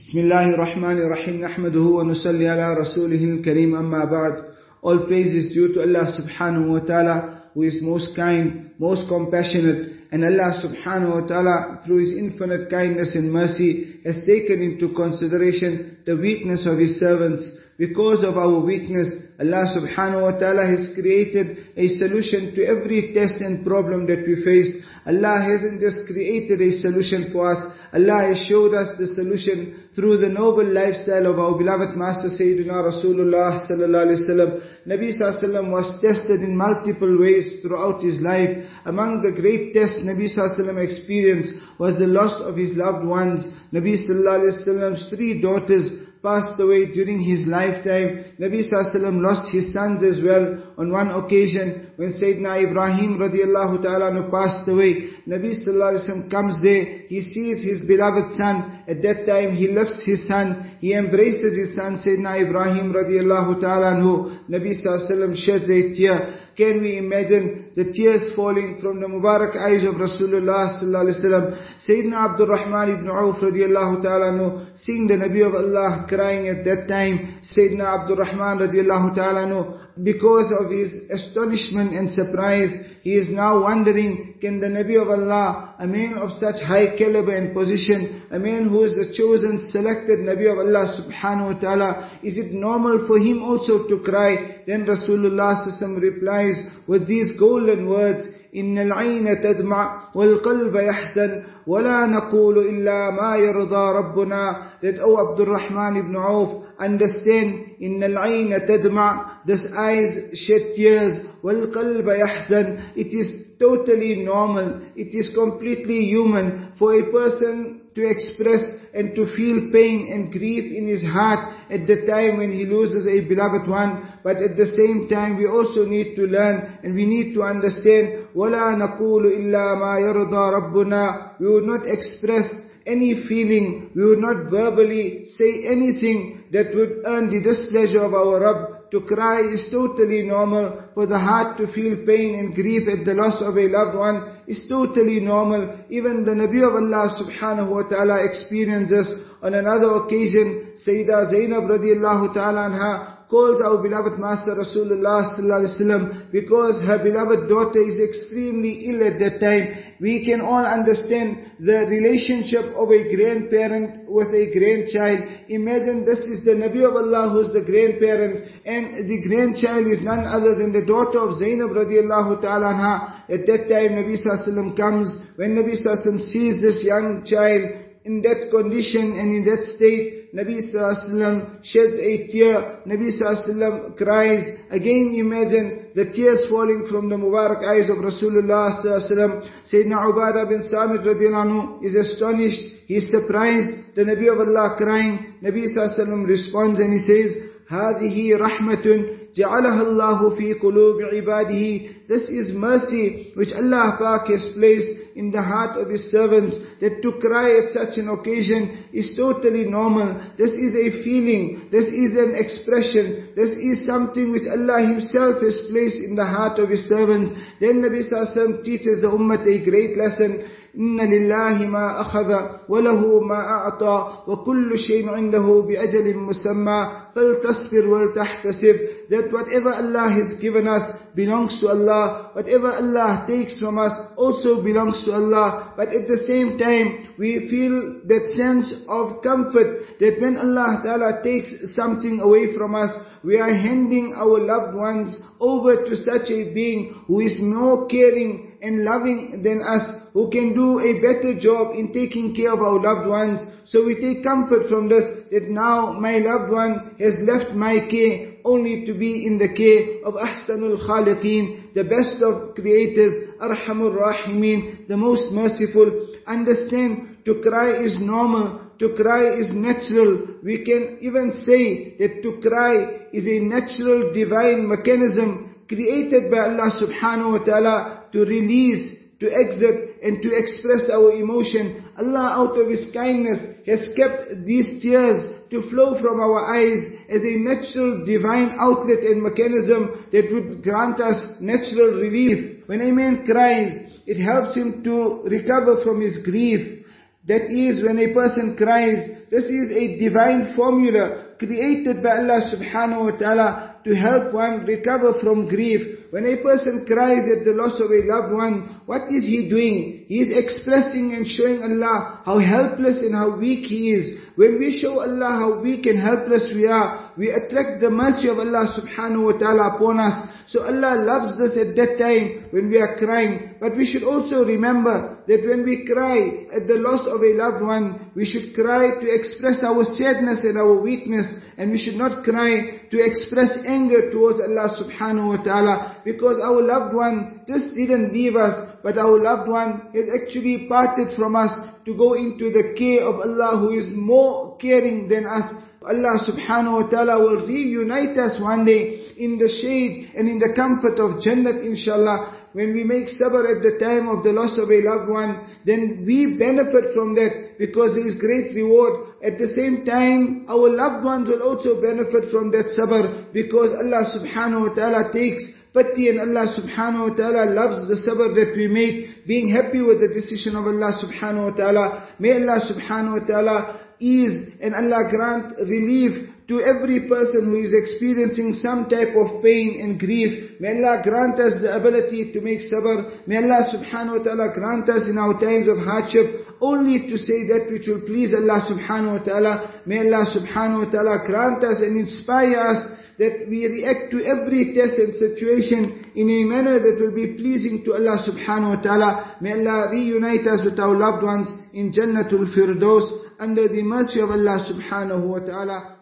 بسم الله الرحمن الرحيم نحمده ونصلي على رسوله الكريم أما بعد All praise is due to Allah subhanahu wa ta'ala who is most kind, most compassionate and Allah subhanahu wa ta'ala through His infinite kindness and mercy has taken into consideration the weakness of His servants. Because of our weakness, Allah subhanahu wa ta'ala has created a solution to every test and problem that we face. Allah hasn't just created a solution for us, Allah has showed us the solution through the noble lifestyle of our beloved Master Sayyidina Rasulullah sallallahu alaihi wasallam. Nabi sallallahu was tested in multiple ways throughout his life. Among the great tests Nabi sallallahu experienced was the loss of his loved ones. Nabi sallallahu three daughters passed away during his lifetime. Nabi Sallallahu lost his sons as well on one occasion when Sayyidina Ibrahim radiallahu ta'ala passed away. Nabi Sallallahu comes there, he sees his beloved son. At that time he lifts his son, he embraces his son Sayyidina Ibrahim radiallahu ta'ala Nabi Sallallahu sheds a tear. Can we imagine the tears falling from the Mubarak eyes of Rasulullah sallallahu alaihi wasallam? Sayyidina Abdul Rahman ibn Auf radiallahu ta'ala seeing the Nabi of Allah crying at that time. Sayyidina Abdul Rahman radiallahu ta'ala because of his astonishment and surprise, he is now wondering, can the Nabi of Allah, a man of such high caliber and position, a man who is the chosen, selected Nabi of Allah subhanahu wa ta'ala, is it normal for him also to cry? Then Rasulullah replies with these golden words, إن العين تدمع والقلب يحزن ولا نقول إلا ما يرضى ربنا that O Abdul Rahman ibn Auf understand إن العين تدمع this eyes shed tears والقلب يحزن it is totally normal it is completely human for a person to express and to feel pain and grief in his heart at the time when he loses a beloved one. But at the same time, we also need to learn and we need to understand, وَلَا نَقُولُ إِلَّا مَا يَرْضَى رَبُّنَا We would not express any feeling, we would not verbally say anything that would earn the displeasure of our Rabb to cry is totally normal. For the heart to feel pain and grief at the loss of a loved one is totally normal. Even the Nabi of Allah subhanahu wa ta'ala experiences on another occasion. Sayyida Zainab radiallahu ta'ala anha calls our beloved Master Rasulullah sallallahu because her beloved daughter is extremely ill at that time. We can all understand the relationship of a grandparent with a grandchild. Imagine this is the Nabi of Allah who's the grandparent and the grandchild is none other than the daughter of Zainab radiallahu ta'ala anha. At that time Nabi sallallahu comes, when Nabi sallallahu sees this young child, in that condition and in that state, Nabi Sallallahu sheds a tear, Nabi Sallallahu cries. Again imagine the tears falling from the Mubarak eyes of Rasulullah Sallallahu Sayyidina Ubadah bin Samit radiallahu is astonished, he is surprised, the Nabi of Allah crying. Nabi Sallallahu responds and he says, هذه رحمة جعلها الله في قلوب عباده This is mercy which Allah Pak has placed in the heart of His servants that to cry at such an occasion is totally normal. This is a feeling, this is an expression, this is something which Allah Himself has placed in the heart of His servants. Then Nabi Sallallahu teaches the Ummah a great lesson. إن لله ما أخذ وله ما أعطى وكل شيء عنده بأجل مسمى فلتصبر ولتحتسب that whatever Allah has given us belongs to Allah whatever Allah takes from us also belongs to Allah but at the same time we feel that sense of comfort that when Allah Ta'ala takes something away from us we are handing our loved ones over to such a being who is more caring and loving than us, who can do a better job in taking care of our loved ones. So we take comfort from this, that now my loved one has left my care only to be in the care of Ahsanul Khaliqeen, the best of creators, Arhamur Rahimin, the most merciful. Understand, to cry is normal, to cry is natural. We can even say that to cry is a natural divine mechanism created by Allah subhanahu wa ta'ala to release, to exit and to express our emotion. Allah out of His kindness has kept these tears to flow from our eyes as a natural divine outlet and mechanism that would grant us natural relief. When a man cries, it helps him to recover from his grief. That is when a person cries, this is a divine formula created by Allah subhanahu wa ta'ala to help one recover from grief. When a person cries at the loss of a loved one, what is he doing? He is expressing and showing Allah how helpless and how weak he is. When we show Allah how weak and helpless we are, we attract the mercy of Allah subhanahu wa ta'ala upon us. So Allah loves us at that time when we are crying. But we should also remember that when we cry at the loss of a loved one, we should cry to express our sadness and our weakness. And we should not cry to express anger towards Allah subhanahu wa ta'ala. Because our loved one just didn't leave us, but our loved one has actually parted from us to go into the care of Allah who is more caring than us. Allah subhanahu wa ta'ala will reunite us one day in the shade and in the comfort of Jannat inshallah. When we make sabr at the time of the loss of a loved one, then we benefit from that because there is great reward. At the same time, our loved ones will also benefit from that sabr because Allah subhanahu wa ta'ala takes pity and Allah subhanahu wa ta'ala loves the sabr that we make, being happy with the decision of Allah subhanahu wa ta'ala. May Allah subhanahu wa ta'ala ease and Allah grant relief to every person who is experiencing some type of pain and grief. May Allah grant us the ability to make sabr. May Allah subhanahu wa ta'ala grant us in our times of hardship only to say that which will please Allah subhanahu wa ta'ala. May Allah subhanahu wa ta'ala grant us and inspire us that we react to every test and situation in a manner that will be pleasing to Allah subhanahu wa ta'ala. May Allah reunite us with our loved ones in Jannatul Firdaus under the mercy of Allah subhanahu wa ta'ala.